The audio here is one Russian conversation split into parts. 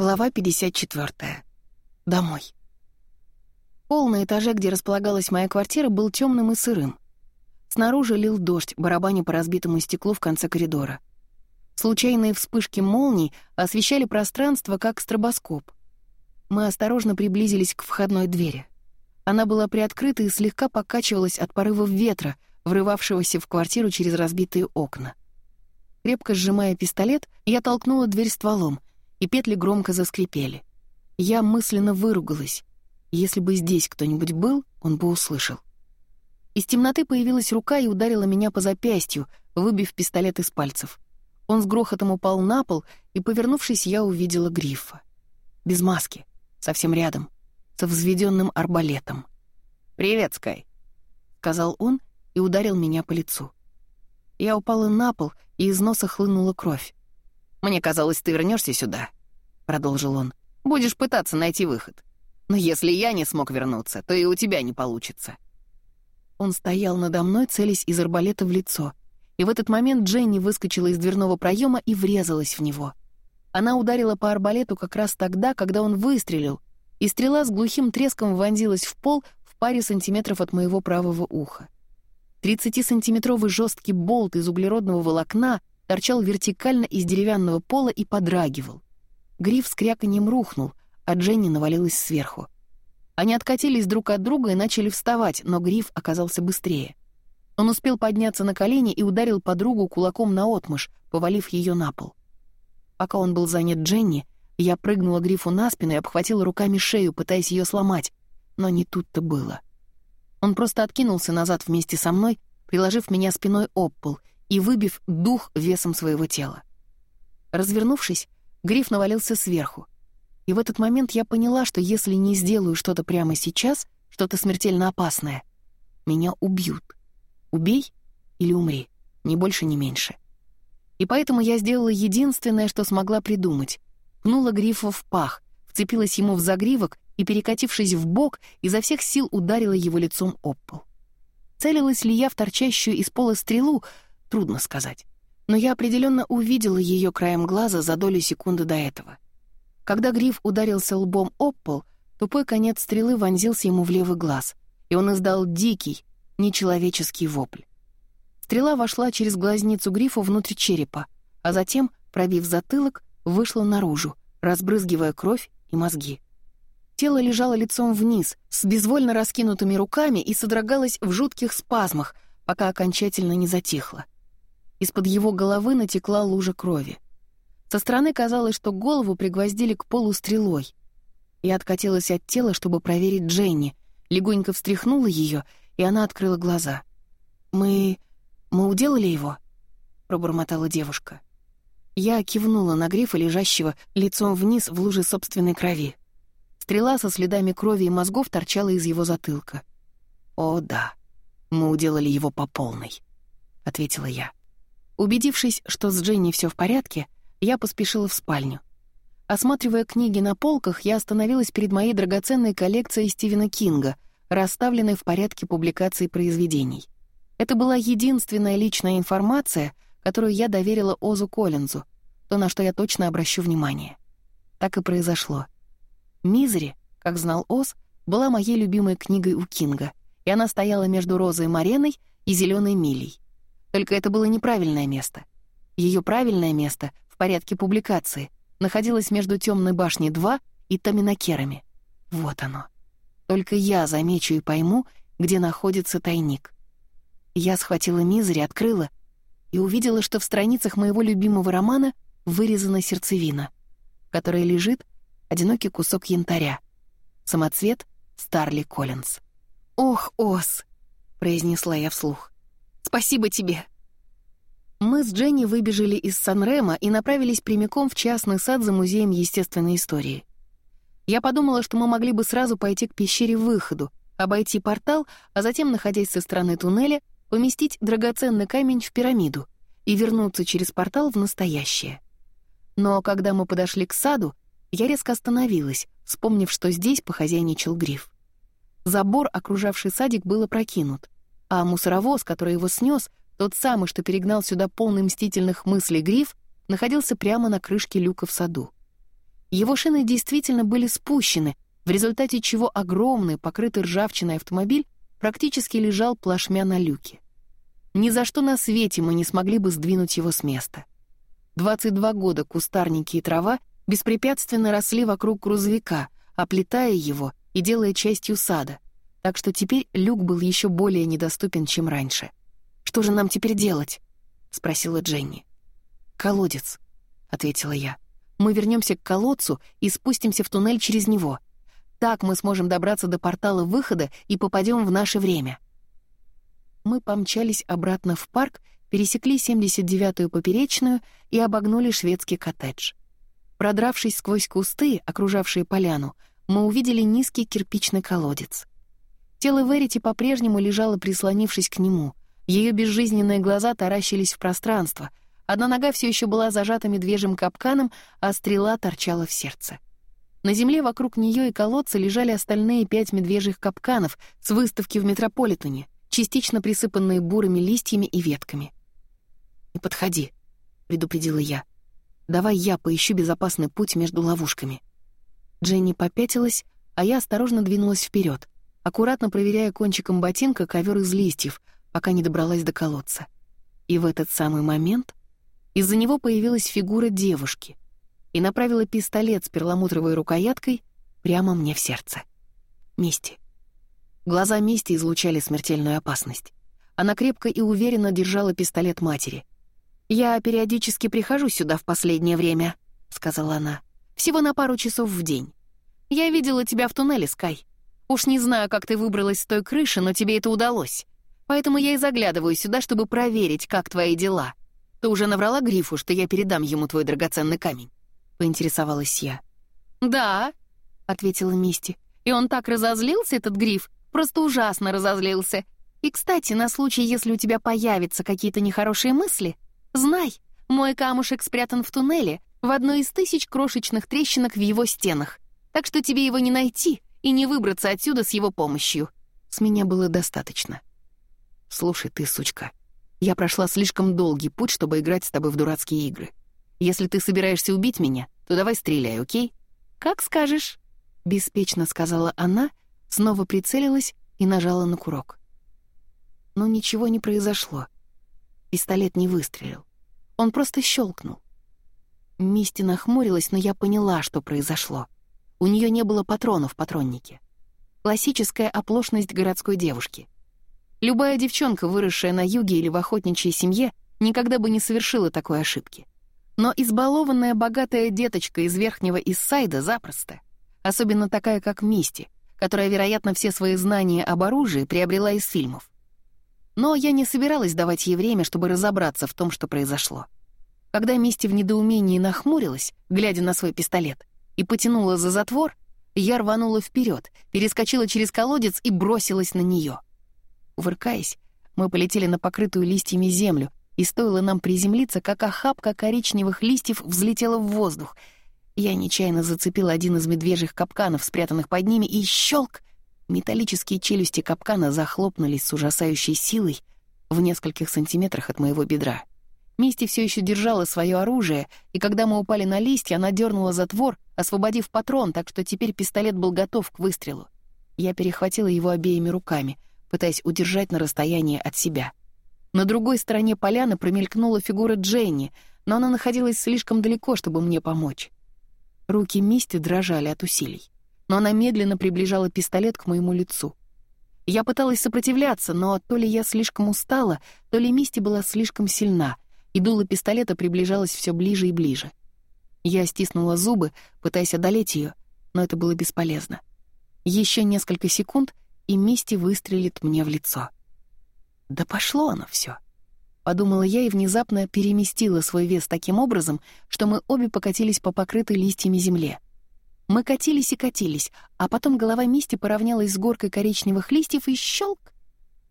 Глава 54. Домой. Пол на этаже, где располагалась моя квартира, был темным и сырым. Снаружи лил дождь, барабаня по разбитому стеклу в конце коридора. Случайные вспышки молний освещали пространство, как стробоскоп. Мы осторожно приблизились к входной двери. Она была приоткрыта и слегка покачивалась от порывов ветра, врывавшегося в квартиру через разбитые окна. Крепко сжимая пистолет, я толкнула дверь стволом — и петли громко заскрипели. Я мысленно выругалась. Если бы здесь кто-нибудь был, он бы услышал. Из темноты появилась рука и ударила меня по запястью, выбив пистолет из пальцев. Он с грохотом упал на пол, и, повернувшись, я увидела грифа. Без маски, совсем рядом, со взведенным арбалетом. «Привет, Скай», — сказал он и ударил меня по лицу. Я упала на пол, и из носа хлынула кровь. «Мне казалось, ты вернешься сюда», — продолжил он. «Будешь пытаться найти выход. Но если я не смог вернуться, то и у тебя не получится». Он стоял надо мной, целясь из арбалета в лицо. И в этот момент Дженни выскочила из дверного проема и врезалась в него. Она ударила по арбалету как раз тогда, когда он выстрелил, и стрела с глухим треском вонзилась в пол в паре сантиметров от моего правого уха. 30-сантиметровый жесткий болт из углеродного волокна торчал вертикально из деревянного пола и подрагивал. Гриф с кряканьем рухнул, а Дженни навалилась сверху. Они откатились друг от друга и начали вставать, но Гриф оказался быстрее. Он успел подняться на колени и ударил подругу кулаком на наотмашь, повалив ее на пол. Пока он был занят Дженни, я прыгнула Грифу на спину и обхватила руками шею, пытаясь ее сломать, но не тут-то было. Он просто откинулся назад вместе со мной, приложив меня спиной об пол, и выбив дух весом своего тела. Развернувшись, гриф навалился сверху. И в этот момент я поняла, что если не сделаю что-то прямо сейчас, что-то смертельно опасное, меня убьют. Убей или умри, ни больше, ни меньше. И поэтому я сделала единственное, что смогла придумать. Пнула грифа в пах, вцепилась ему в загривок и, перекатившись в бок, изо всех сил ударила его лицом об пол. Целилась ли я в торчащую из пола стрелу, Трудно сказать. Но я определенно увидела ее краем глаза за долю секунды до этого. Когда гриф ударился лбом об пол, тупой конец стрелы вонзился ему в левый глаз, и он издал дикий, нечеловеческий вопль. Стрела вошла через глазницу грифа внутрь черепа, а затем, пробив затылок, вышла наружу, разбрызгивая кровь и мозги. Тело лежало лицом вниз, с безвольно раскинутыми руками и содрогалось в жутких спазмах, пока окончательно не затихло. Из-под его головы натекла лужа крови. Со стороны казалось, что голову пригвоздили к полу стрелой. Я откатилась от тела, чтобы проверить Дженни, легонько встряхнула ее, и она открыла глаза. «Мы... мы уделали его?» — пробормотала девушка. Я кивнула на грифа, лежащего лицом вниз в луже собственной крови. Стрела со следами крови и мозгов торчала из его затылка. «О, да, мы уделали его по полной», — ответила я. Убедившись, что с Дженни все в порядке, я поспешила в спальню. Осматривая книги на полках, я остановилась перед моей драгоценной коллекцией Стивена Кинга, расставленной в порядке публикаций произведений. Это была единственная личная информация, которую я доверила Озу Коллинзу, то, на что я точно обращу внимание. Так и произошло. «Мизери», как знал Оз, была моей любимой книгой у Кинга, и она стояла между «Розой Мареной» и «Зелёной милей». Только это было неправильное место. Ее правильное место в порядке публикации находилось между «Тёмной башней-2» и «Томинокерами». Вот оно. Только я замечу и пойму, где находится тайник. Я схватила мизери, открыла и увидела, что в страницах моего любимого романа вырезана сердцевина, в которой лежит одинокий кусок янтаря. Самоцвет — Старли Коллинз. «Ох, Ос!» — произнесла я вслух. Спасибо тебе!» Мы с Дженни выбежали из Санрема и направились прямиком в частный сад за Музеем естественной истории. Я подумала, что мы могли бы сразу пойти к пещере-выходу, обойти портал, а затем, находясь со стороны туннеля, поместить драгоценный камень в пирамиду и вернуться через портал в настоящее. Но когда мы подошли к саду, я резко остановилась, вспомнив, что здесь похозяйничал гриф. Забор, окружавший садик, был опрокинут — а мусоровоз, который его снес, тот самый, что перегнал сюда полный мстительных мыслей гриф, находился прямо на крышке люка в саду. Его шины действительно были спущены, в результате чего огромный, покрытый ржавчиной автомобиль практически лежал плашмя на люке. Ни за что на свете мы не смогли бы сдвинуть его с места. 22 года кустарники и трава беспрепятственно росли вокруг грузовика, оплетая его и делая частью сада — так что теперь люк был еще более недоступен, чем раньше. «Что же нам теперь делать?» — спросила Дженни. «Колодец», — ответила я. «Мы вернемся к колодцу и спустимся в туннель через него. Так мы сможем добраться до портала выхода и попадем в наше время». Мы помчались обратно в парк, пересекли 79-ю поперечную и обогнули шведский коттедж. Продравшись сквозь кусты, окружавшие поляну, мы увидели низкий кирпичный колодец. Тело Верити по-прежнему лежало, прислонившись к нему. Ее безжизненные глаза таращились в пространство. Одна нога все еще была зажата медвежьим капканом, а стрела торчала в сердце. На земле вокруг нее и колодца лежали остальные пять медвежьих капканов с выставки в Метрополитене, частично присыпанные бурыми листьями и ветками. «Не подходи», — предупредила я. «Давай я поищу безопасный путь между ловушками». Дженни попятилась, а я осторожно двинулась вперед — аккуратно проверяя кончиком ботинка ковер из листьев, пока не добралась до колодца. И в этот самый момент из-за него появилась фигура девушки и направила пистолет с перламутровой рукояткой прямо мне в сердце. Мисти. Глаза Мисти излучали смертельную опасность. Она крепко и уверенно держала пистолет матери. «Я периодически прихожу сюда в последнее время», — сказала она. «Всего на пару часов в день. Я видела тебя в туннеле, Скай. Уж не знаю, как ты выбралась с той крыши, но тебе это удалось. Поэтому я и заглядываю сюда, чтобы проверить, как твои дела. Ты уже наврала Грифу, что я передам ему твой драгоценный камень?» — поинтересовалась я. «Да», — ответила Мисти. «И он так разозлился, этот Гриф, просто ужасно разозлился. И, кстати, на случай, если у тебя появятся какие-то нехорошие мысли, знай, мой камушек спрятан в туннеле, в одной из тысяч крошечных трещинок в его стенах. Так что тебе его не найти, и не выбраться отсюда с его помощью. С меня было достаточно. Слушай ты, сучка, я прошла слишком долгий путь, чтобы играть с тобой в дурацкие игры. Если ты собираешься убить меня, то давай стреляй, окей? Как скажешь. Беспечно сказала она, снова прицелилась и нажала на курок. Но ничего не произошло. Пистолет не выстрелил. Он просто щелкнул. Мисти нахмурилась, но я поняла, что произошло. У нее не было патронов в патроннике. Классическая оплошность городской девушки. Любая девчонка, выросшая на юге или в охотничьей семье, никогда бы не совершила такой ошибки. Но избалованная богатая деточка из верхнего Иссайда запросто. Особенно такая, как Мисти, которая, вероятно, все свои знания об оружии приобрела из фильмов. Но я не собиралась давать ей время, чтобы разобраться в том, что произошло. Когда Мисти в недоумении нахмурилась, глядя на свой пистолет, и потянула за затвор, я рванула вперед, перескочила через колодец и бросилась на нее. Выркаясь, мы полетели на покрытую листьями землю, и стоило нам приземлиться, как охапка коричневых листьев взлетела в воздух. Я нечаянно зацепила один из медвежьих капканов, спрятанных под ними, и щелк! Металлические челюсти капкана захлопнулись с ужасающей силой в нескольких сантиметрах от моего бедра. Мисти все еще держала свое оружие, и когда мы упали на листья, она дернула затвор, освободив патрон, так что теперь пистолет был готов к выстрелу. Я перехватила его обеими руками, пытаясь удержать на расстоянии от себя. На другой стороне поляны промелькнула фигура Дженни, но она находилась слишком далеко, чтобы мне помочь. Руки Мисти дрожали от усилий, но она медленно приближала пистолет к моему лицу. Я пыталась сопротивляться, но то ли я слишком устала, то ли Мисти была слишком сильна — и дуло пистолета приближалось все ближе и ближе. Я стиснула зубы, пытаясь одолеть ее, но это было бесполезно. Еще несколько секунд, и Мисти выстрелит мне в лицо. «Да пошло оно все, подумала я и внезапно переместила свой вес таким образом, что мы обе покатились по покрытой листьями земле. Мы катились и катились, а потом голова Мисти поравнялась с горкой коричневых листьев и щелк!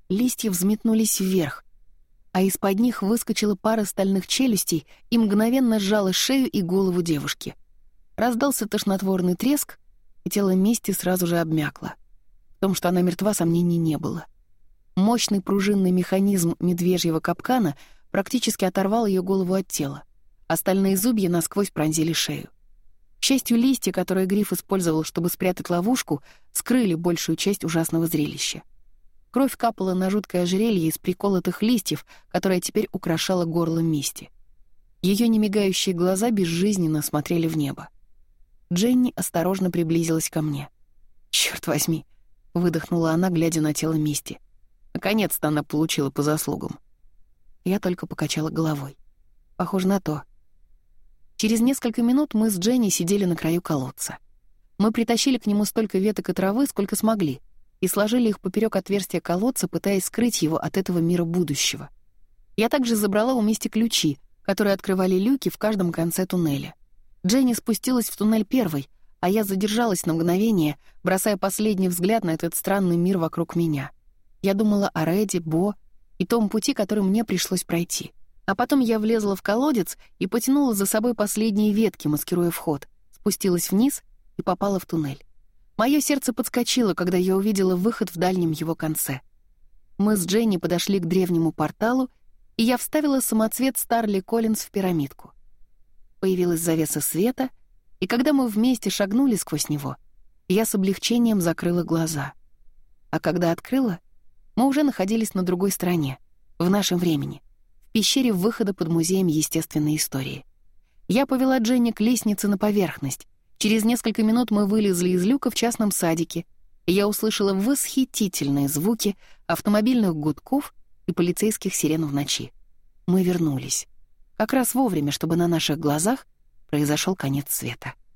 Листья взметнулись вверх, а из-под них выскочила пара стальных челюстей и мгновенно сжала шею и голову девушки. Раздался тошнотворный треск, и тело Мести сразу же обмякло. В том, что она мертва, сомнений не было. Мощный пружинный механизм медвежьего капкана практически оторвал ее голову от тела. А Остальные зубья насквозь пронзили шею. К счастью, листья, которые Гриф использовал, чтобы спрятать ловушку, скрыли большую часть ужасного зрелища. Кровь капала на жуткое ожерелье из приколотых листьев, которое теперь украшало горло Мисти. Ее немигающие глаза безжизненно смотрели в небо. Дженни осторожно приблизилась ко мне. «Чёрт возьми!» — выдохнула она, глядя на тело Мисти. Наконец-то она получила по заслугам. Я только покачала головой. Похоже на то. Через несколько минут мы с Дженни сидели на краю колодца. Мы притащили к нему столько веток и травы, сколько смогли — и сложили их поперек отверстия колодца, пытаясь скрыть его от этого мира будущего. Я также забрала у Мисти ключи, которые открывали люки в каждом конце туннеля. Дженни спустилась в туннель первой, а я задержалась на мгновение, бросая последний взгляд на этот странный мир вокруг меня. Я думала о Рэдди, Бо и том пути, который мне пришлось пройти. А потом я влезла в колодец и потянула за собой последние ветки, маскируя вход, спустилась вниз и попала в туннель. Мое сердце подскочило, когда я увидела выход в дальнем его конце. Мы с Дженни подошли к древнему порталу, и я вставила самоцвет Старли Коллинз в пирамидку. Появилась завеса света, и когда мы вместе шагнули сквозь него, я с облегчением закрыла глаза. А когда открыла, мы уже находились на другой стороне, в нашем времени, в пещере выхода под музеем естественной истории. Я повела Дженни к лестнице на поверхность, Через несколько минут мы вылезли из люка в частном садике. Я услышала восхитительные звуки автомобильных гудков и полицейских сирен в ночи. Мы вернулись. Как раз вовремя, чтобы на наших глазах произошел конец света.